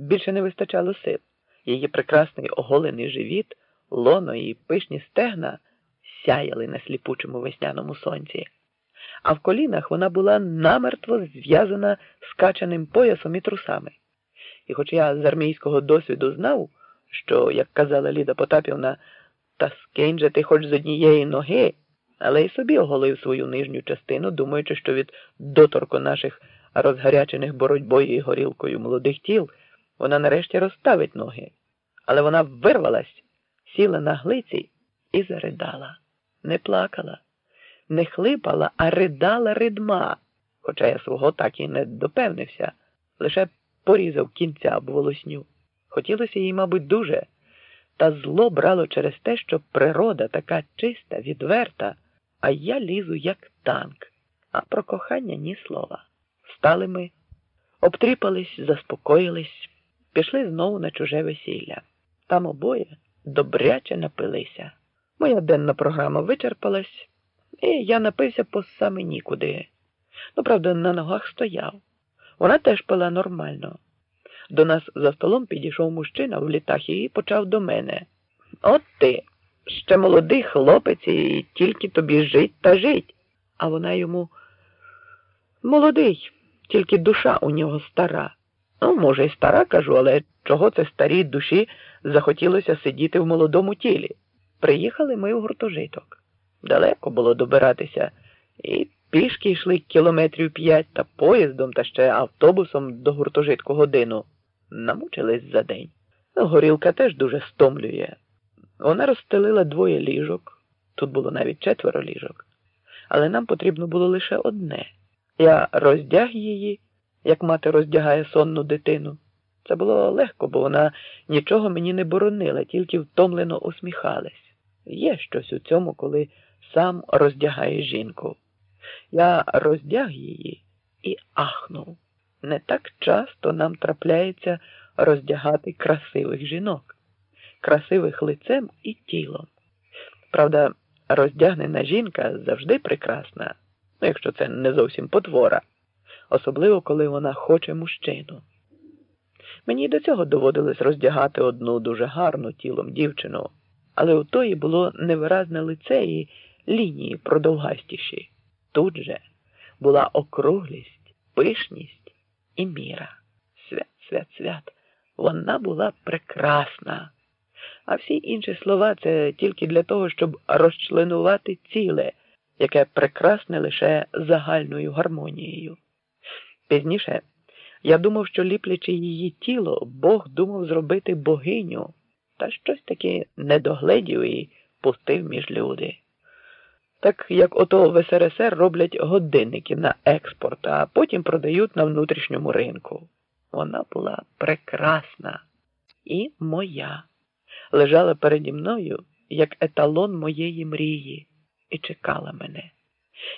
більше не вистачало сил. Її прекрасний оголений живіт, лоно і пишні стегна сяяли на сліпучому весняному сонці, а в колінах вона була намертво зв'язана скачаним поясом і трусами. І хоч я з армійського досвіду знав, що, як казала Ліда Потапівна, та скинь же ти хоч з однієї ноги, але й собі оголив свою нижню частину, думаючи, що від доторку наших розгарячених боротьбою і горілкою молодих тіл вона нарешті розставить ноги. Але вона вирвалась, сіла на глиці і заридала. Не плакала, не хлипала, а ридала ридма, хоча я свого так і не допевнився, лише порізав кінця об волосню. Хотілося їй, мабуть, дуже, та зло брало через те, що природа така чиста, відверта, а я лізу як танк, а про кохання ні слова. Встали ми, обтріпались, заспокоїлись, пішли знову на чуже весілля. Там обоє добряче напилися. Моя денна програма вичерпалась, і я напився по саме нікуди. Ну, правда, на ногах стояв. Вона теж пила нормально. До нас за столом підійшов мужчина в літах і почав до мене. От ти, ще молодий хлопець, і тільки тобі жить та жить. А вона йому молодий, тільки душа у нього стара. Ну, може, й стара кажу, але чого це старій душі захотілося сидіти в молодому тілі? Приїхали ми у гуртожиток. Далеко було добиратися, і пішки йшли кілометрів п'ять та поїздом та ще автобусом до гуртожитку годину. Намучились за день. Горілка теж дуже стомлює. Вона розстелила двоє ліжок, тут було навіть четверо ліжок, але нам потрібно було лише одне. Я роздяг її, як мати роздягає сонну дитину. Це було легко, бо вона нічого мені не боронила, тільки втомлено усміхалась. Є щось у цьому, коли сам роздягає жінку. Я роздяг її і ахнув. Не так часто нам трапляється роздягати красивих жінок, красивих лицем і тілом. Правда, роздягнена жінка завжди прекрасна, ну якщо це не зовсім потвора, особливо коли вона хоче мужчину. Мені до цього доводилось роздягати одну дуже гарну тілом дівчину, але у тої було невиразне лице і лінії продовгастіші. Тут же була округлість, пишність і міра. Свят, свят, свят. Вона була прекрасна. А всі інші слова це тільки для того, щоб розчленувати ціле, яке прекрасне лише загальною гармонією. Пізніше я думав, що ліплячи її тіло, Бог думав зробити богиню, та щось таки недогледів і пустив між люди. Так як ото в СРСР роблять годинники на експорт, а потім продають на внутрішньому ринку. Вона була прекрасна і моя, лежала переді мною як еталон моєї мрії, і чекала мене.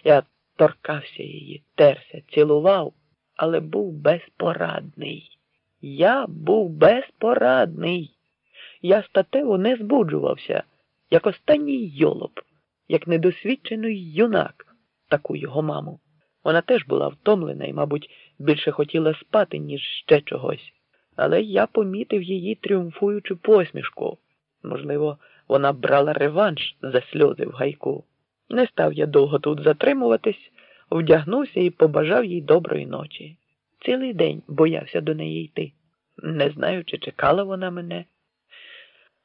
Я торкався її, терся, цілував але був безпорадний. Я був безпорадний. Я статево не збуджувався, як останній йолоп, як недосвідчений юнак, таку його маму. Вона теж була втомлена і, мабуть, більше хотіла спати, ніж ще чогось. Але я помітив її тріумфуючу посмішку. Можливо, вона брала реванш за сльози в гайку. Не став я довго тут затримуватись вдягнувся і побажав їй доброї ночі. Цілий день боявся до неї йти. Не знаю, чи чекала вона мене.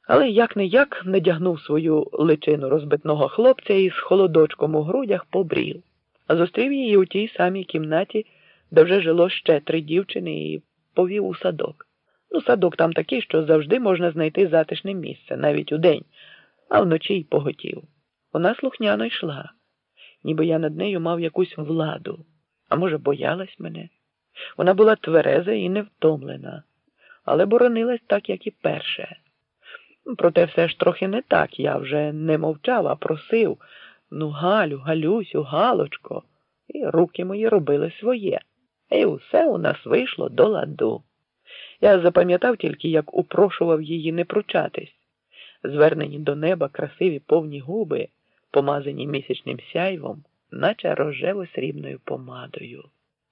Але як не як надягнув свою личину розбитного хлопця і з холодочком у грудях побрів, а зустрів її у тій самій кімнаті, де вже жило ще три дівчини, і повів у садок. Ну, садок там такий, що завжди можна знайти затишне місце, навіть у день, а вночі й поготів. Вона слухняно йшла ніби я над нею мав якусь владу, а може, боялась мене. Вона була твереза і невтомлена, але боронилась так, як і перше. Проте все ж трохи не так. Я вже не мовчав, а просив ну, Галю, Галюсю, Галочко, і руки мої робили своє. І усе у нас вийшло до ладу. Я запам'ятав тільки, як упрошував її не пручатись. Звернені до неба красиві повні губи помазані місячним сяйвом, наче рожево срібною помадою.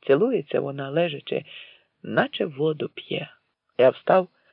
Цілується вона лежачи, наче воду п'є. Я встав